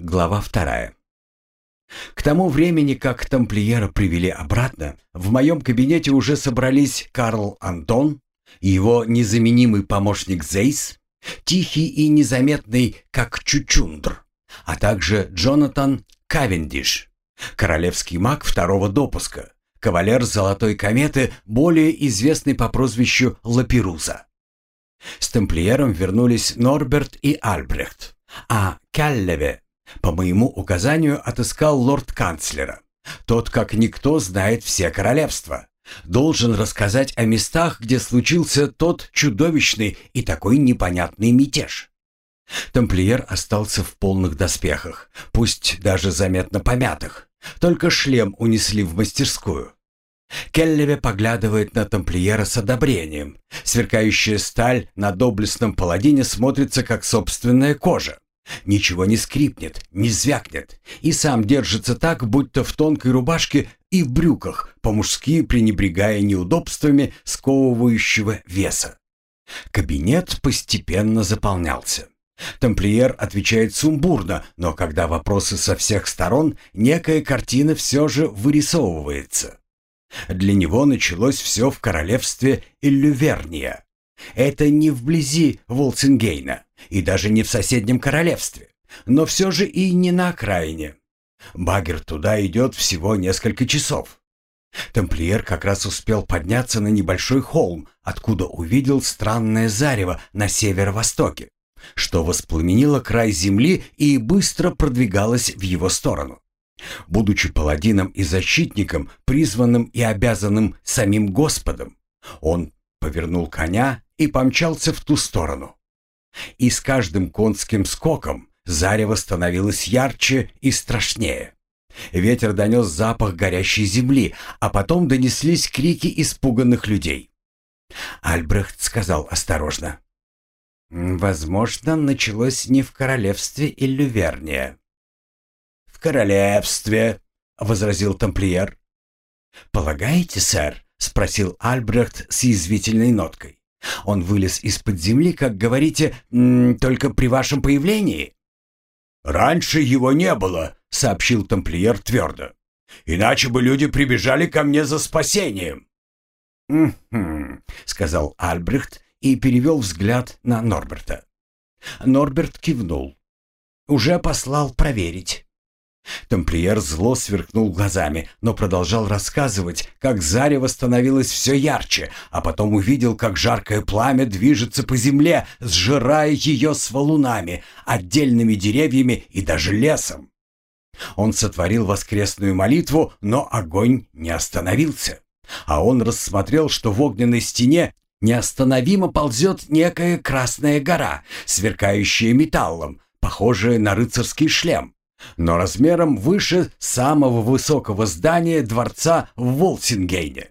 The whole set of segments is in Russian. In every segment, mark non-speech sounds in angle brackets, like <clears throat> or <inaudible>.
Глава вторая. К тому времени, как тамплиера привели обратно, в моем кабинете уже собрались Карл Антон, его незаменимый помощник Зейс, тихий и незаметный, как Чучундр, а также Джонатан Кавендиш, королевский маг второго допуска, кавалер Золотой кометы, более известный по прозвищу Лаперуза. С тамплиером вернулись Норберт и Альбрехт, а Каллеве по моему указанию отыскал лорд-канцлера. Тот, как никто, знает все королевства. Должен рассказать о местах, где случился тот чудовищный и такой непонятный мятеж. Тамплиер остался в полных доспехах, пусть даже заметно помятых. Только шлем унесли в мастерскую. Келлеве поглядывает на тамплиера с одобрением. Сверкающая сталь на доблестном паладине смотрится, как собственная кожа. Ничего не скрипнет, не звякнет, и сам держится так, будто в тонкой рубашке и в брюках, по-мужски пренебрегая неудобствами сковывающего веса. Кабинет постепенно заполнялся. Тамплиер отвечает сумбурно, но когда вопросы со всех сторон, некая картина все же вырисовывается. Для него началось все в королевстве Иллюверния. Это не вблизи Волцингейна и даже не в соседнем королевстве, но все же и не на окраине. Багер туда идет всего несколько часов. Тамплиер как раз успел подняться на небольшой холм, откуда увидел странное зарево на северо-востоке, что воспламенило край земли и быстро продвигалось в его сторону. Будучи паладином и защитником, призванным и обязанным самим Господом, он повернул коня и помчался в ту сторону. И с каждым конским скоком зарево становилось ярче и страшнее. Ветер донес запах горящей земли, а потом донеслись крики испуганных людей. Альбрехт сказал осторожно. «Возможно, началось не в королевстве Иллюверния». «В королевстве», — возразил тамплиер. «Полагаете, сэр?» — спросил Альбрехт с язвительной ноткой. Он вылез из-под земли, как говорите, только при вашем появлении?» «Раньше его не было», — сообщил тамплиер твердо. «Иначе бы люди прибежали ко мне за спасением». «Угу», — сказал Альбрехт и перевел взгляд на Норберта. Норберт кивнул. «Уже послал проверить». Тамплиер зло сверкнул глазами, но продолжал рассказывать, как зарево становилось все ярче, а потом увидел, как жаркое пламя движется по земле, сжирая ее с валунами, отдельными деревьями и даже лесом. Он сотворил воскресную молитву, но огонь не остановился. А он рассмотрел, что в огненной стене неостановимо ползет некая красная гора, сверкающая металлом, похожая на рыцарский шлем но размером выше самого высокого здания дворца в Волсингейне.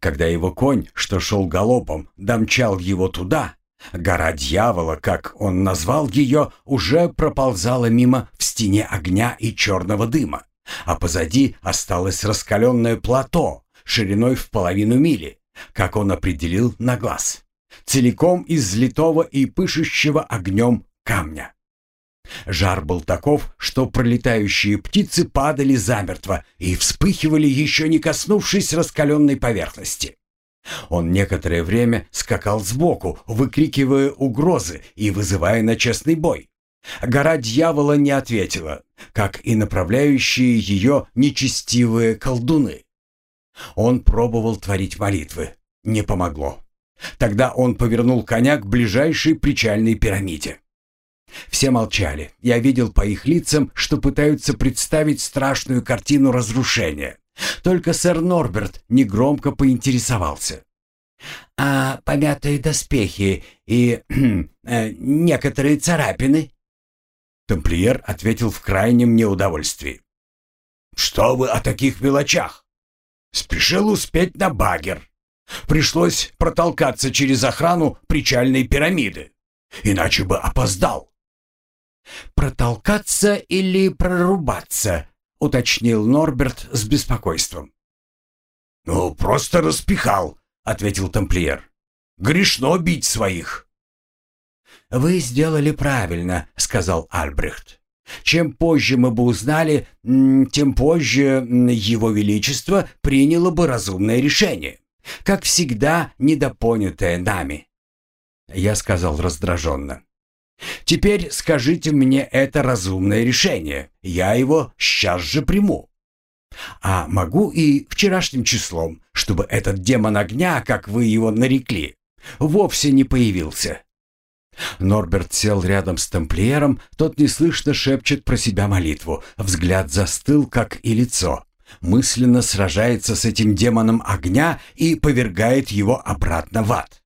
Когда его конь, что шел галопом, домчал его туда, гора дьявола, как он назвал ее, уже проползала мимо в стене огня и черного дыма, а позади осталось раскаленное плато шириной в половину мили, как он определил на глаз, целиком из литого и пышущего огнем камня. Жар был таков, что пролетающие птицы падали замертво и вспыхивали, еще не коснувшись раскаленной поверхности. Он некоторое время скакал сбоку, выкрикивая угрозы и вызывая на честный бой. Гора дьявола не ответила, как и направляющие ее нечестивые колдуны. Он пробовал творить молитвы. Не помогло. Тогда он повернул коня к ближайшей причальной пирамиде. Все молчали. Я видел по их лицам, что пытаются представить страшную картину разрушения. Только сэр Норберт негромко поинтересовался. «А помятые доспехи и <clears throat> э, некоторые царапины?» Тамплиер ответил в крайнем неудовольствии. «Что вы о таких мелочах? Спешил успеть на багер. Пришлось протолкаться через охрану причальной пирамиды. Иначе бы опоздал. «Протолкаться или прорубаться?» — уточнил Норберт с беспокойством. «Ну, просто распихал», — ответил тамплиер. «Грешно бить своих». «Вы сделали правильно», — сказал Альбрехт. Чем позже мы бы узнали, тем позже Его Величество приняло бы разумное решение. Как всегда, недопонятое нами. Я сказал раздраженно. «Теперь скажите мне это разумное решение. Я его сейчас же приму. А могу и вчерашним числом, чтобы этот демон огня, как вы его нарекли, вовсе не появился». Норберт сел рядом с тамплиером, тот неслышно шепчет про себя молитву, взгляд застыл, как и лицо, мысленно сражается с этим демоном огня и повергает его обратно в ад.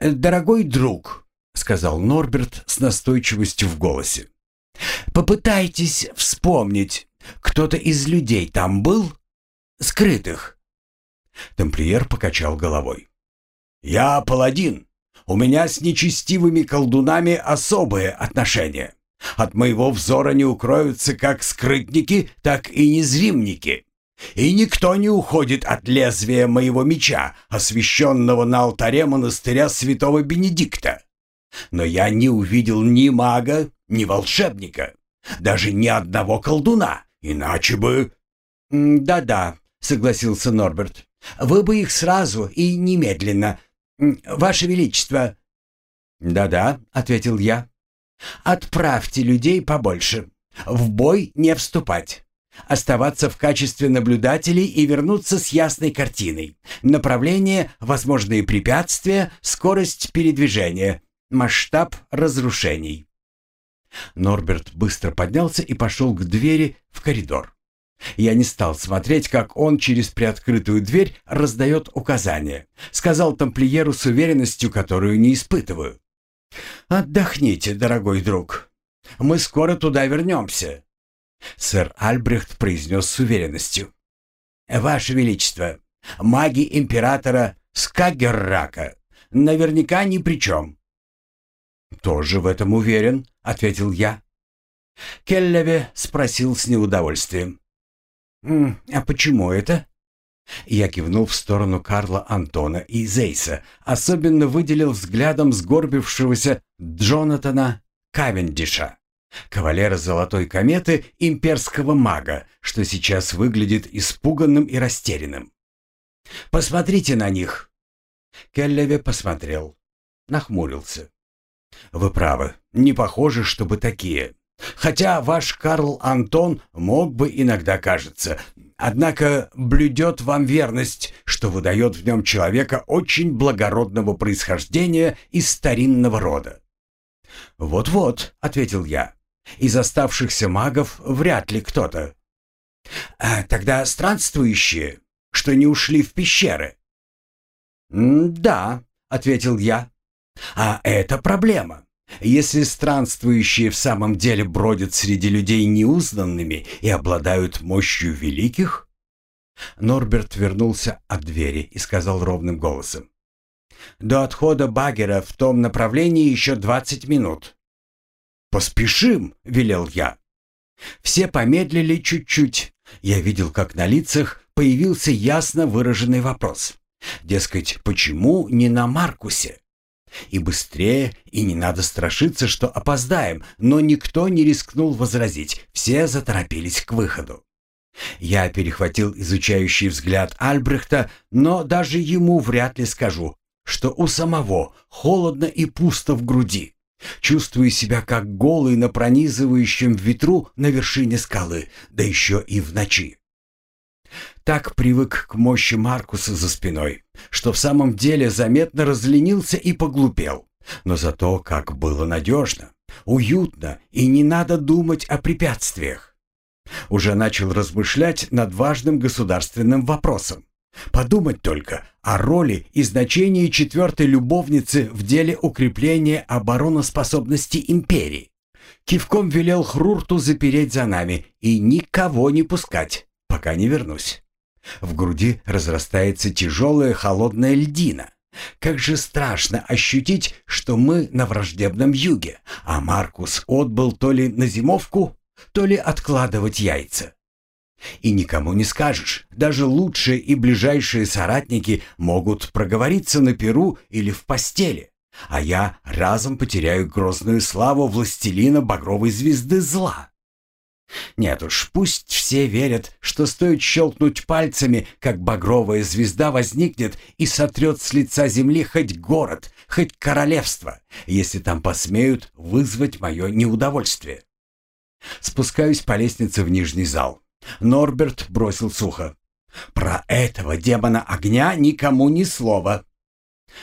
«Дорогой друг», — сказал Норберт с настойчивостью в голосе, — «попытайтесь вспомнить, кто-то из людей там был? Скрытых?» Тамплиер покачал головой. «Я паладин. У меня с нечестивыми колдунами особые отношения. От моего взора не укроются как скрытники, так и незримники. И никто не уходит от лезвия моего меча, освященного на алтаре монастыря святого Бенедикта. Но я не увидел ни мага, ни волшебника, даже ни одного колдуна, иначе бы...» «Да-да», — согласился Норберт. «Вы бы их сразу и немедленно. Ваше Величество...» «Да-да», — ответил я. «Отправьте людей побольше. В бой не вступать оставаться в качестве наблюдателей и вернуться с ясной картиной. Направление, возможные препятствия, скорость передвижения, масштаб разрушений. Норберт быстро поднялся и пошел к двери в коридор. Я не стал смотреть, как он через приоткрытую дверь раздает указания. Сказал тамплиеру с уверенностью, которую не испытываю. «Отдохните, дорогой друг. Мы скоро туда вернемся. Сэр Альбрехт произнес с уверенностью. «Ваше Величество, маги императора Скагеррака наверняка ни при чем». «Тоже в этом уверен», — ответил я. Келлеве спросил с неудовольствием. «А почему это?» Я кивнул в сторону Карла Антона и Зейса, особенно выделил взглядом сгорбившегося Джонатана Кавендиша. Кавалера Золотой Кометы имперского мага, что сейчас выглядит испуганным и растерянным. «Посмотрите на них!» Келлеве посмотрел, нахмурился. «Вы правы, не похоже, чтобы такие. Хотя ваш Карл Антон мог бы иногда кажется, однако блюдет вам верность, что выдает в нем человека очень благородного происхождения из старинного рода». «Вот-вот», — ответил я, из оставшихся магов вряд ли кто-то. А тогда странствующие, что не ушли в пещеры. «Да», — ответил я. «А это проблема. Если странствующие в самом деле бродят среди людей неузнанными и обладают мощью великих...» Норберт вернулся от двери и сказал ровным голосом. «До отхода багера в том направлении еще двадцать минут. «Поспешим!» — велел я. Все помедлили чуть-чуть. Я видел, как на лицах появился ясно выраженный вопрос. Дескать, почему не на Маркусе? И быстрее, и не надо страшиться, что опоздаем, но никто не рискнул возразить, все заторопились к выходу. Я перехватил изучающий взгляд Альбрехта, но даже ему вряд ли скажу, что у самого холодно и пусто в груди. Чувствую себя как голый на пронизывающем ветру на вершине скалы, да еще и в ночи. Так привык к мощи Маркуса за спиной, что в самом деле заметно разленился и поглупел. Но зато как было надежно, уютно и не надо думать о препятствиях. Уже начал размышлять над важным государственным вопросом. Подумать только о роли и значении четвертой любовницы в деле укрепления обороноспособности империи. Кивком велел Хрурту запереть за нами и никого не пускать, пока не вернусь. В груди разрастается тяжелая холодная льдина. Как же страшно ощутить, что мы на враждебном юге, а Маркус отбыл то ли на зимовку, то ли откладывать яйца. И никому не скажешь. Даже лучшие и ближайшие соратники могут проговориться на перу или в постели. а я разом потеряю грозную славу властелина багровой звезды зла. Нет уж, пусть все верят, что стоит щелкнуть пальцами, как багровая звезда возникнет и сотрет с лица земли хоть город, хоть королевство, если там посмеют вызвать мое неудовольствие. Спускаюсь по лестнице в нижний зал. Норберт бросил сухо. «Про этого демона огня никому ни слова».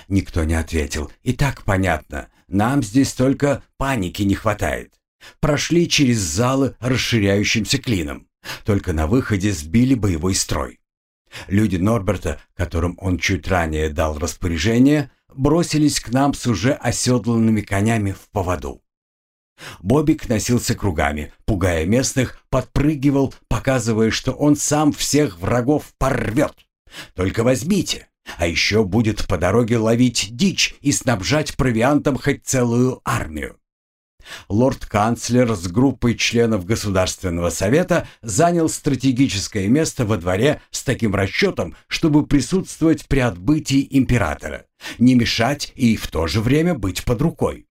Никто не ответил. И так понятно, нам здесь только паники не хватает. Прошли через залы расширяющимся клином. Только на выходе сбили боевой строй. Люди Норберта, которым он чуть ранее дал распоряжение, бросились к нам с уже оседланными конями в поводу. Бобик носился кругами, пугая местных, подпрыгивал, показывая, что он сам всех врагов порвет. «Только возьмите, а еще будет по дороге ловить дичь и снабжать провиантом хоть целую армию». Лорд-канцлер с группой членов Государственного совета занял стратегическое место во дворе с таким расчетом, чтобы присутствовать при отбытии императора, не мешать и в то же время быть под рукой.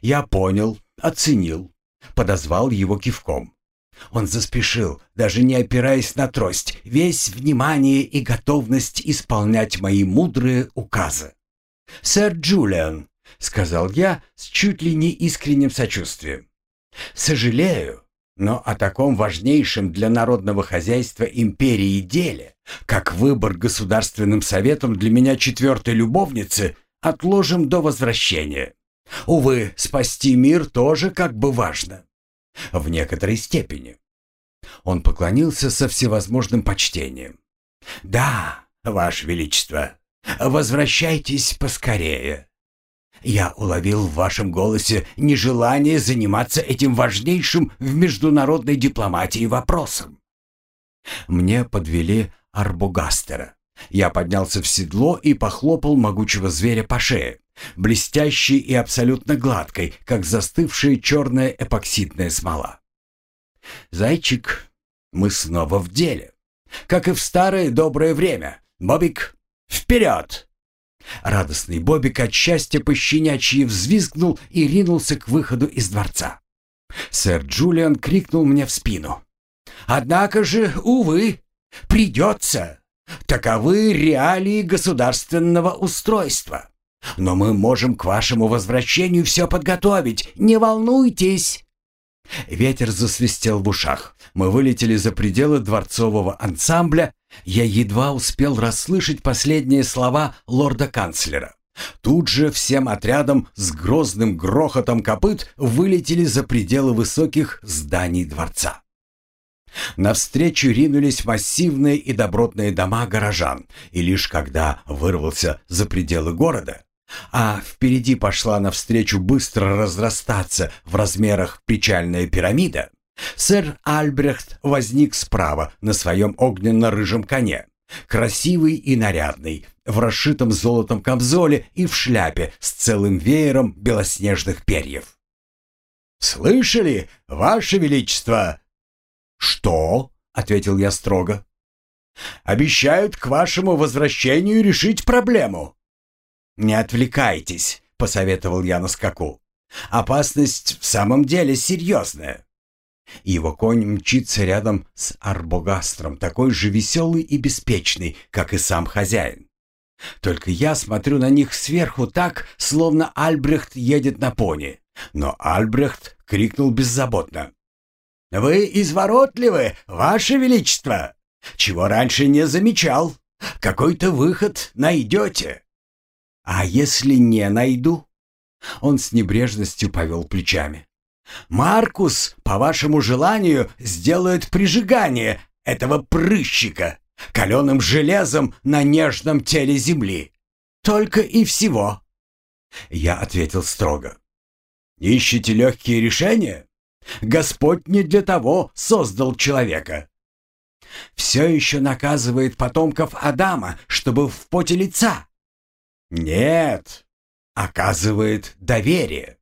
Я понял, оценил, подозвал его кивком. Он заспешил, даже не опираясь на трость, весь внимание и готовность исполнять мои мудрые указы. «Сэр Джулиан, — сказал я с чуть ли не искренним сочувствием. «Сожалею, но о таком важнейшем для народного хозяйства империи деле, как выбор Государственным Советом для меня четвертой любовницы, отложим до возвращения. Увы, спасти мир тоже как бы важно. В некоторой степени». Он поклонился со всевозможным почтением. «Да, Ваше Величество, возвращайтесь поскорее. Я уловил в вашем голосе нежелание заниматься этим важнейшим в международной дипломатии вопросом. Мне подвели арбугастера. Я поднялся в седло и похлопал могучего зверя по шее, блестящей и абсолютно гладкой, как застывшая черная эпоксидная смола. «Зайчик, мы снова в деле. Как и в старое доброе время. Бобик, вперед!» Радостный Бобик от счастья пощенячьи взвизгнул и ринулся к выходу из дворца. Сэр Джулиан крикнул мне в спину. «Однако же, увы, придется. Таковы реалии государственного устройства. Но мы можем к вашему возвращению все подготовить, не волнуйтесь». Ветер засвистел в ушах. Мы вылетели за пределы дворцового ансамбля я едва успел расслышать последние слова лорда-канцлера. Тут же всем отрядом с грозным грохотом копыт вылетели за пределы высоких зданий дворца. Навстречу ринулись массивные и добротные дома горожан, и лишь когда вырвался за пределы города, а впереди пошла навстречу быстро разрастаться в размерах печальная пирамида, Сэр Альбрехт возник справа на своем огненно-рыжем коне, красивый и нарядный, в расшитом золотом камзоле и в шляпе с целым веером белоснежных перьев. «Слышали, Ваше Величество?» «Что?» — ответил я строго. «Обещают к вашему возвращению решить проблему». «Не отвлекайтесь», — посоветовал я на скаку. «Опасность в самом деле серьезная. Его конь мчится рядом с арбогастром, такой же веселый и беспечный, как и сам хозяин. Только я смотрю на них сверху так, словно Альбрехт едет на пони. Но Альбрехт крикнул беззаботно. «Вы изворотливы, Ваше Величество! Чего раньше не замечал. Какой-то выход найдете. А если не найду?» Он с небрежностью повел плечами. Маркус, по вашему желанию, сделает прижигание этого прыщика каленым железом на нежном теле земли. Только и всего. Я ответил строго. Ищете легкие решения? Господь не для того создал человека. Все еще наказывает потомков Адама, чтобы в поте лица. Нет, оказывает доверие.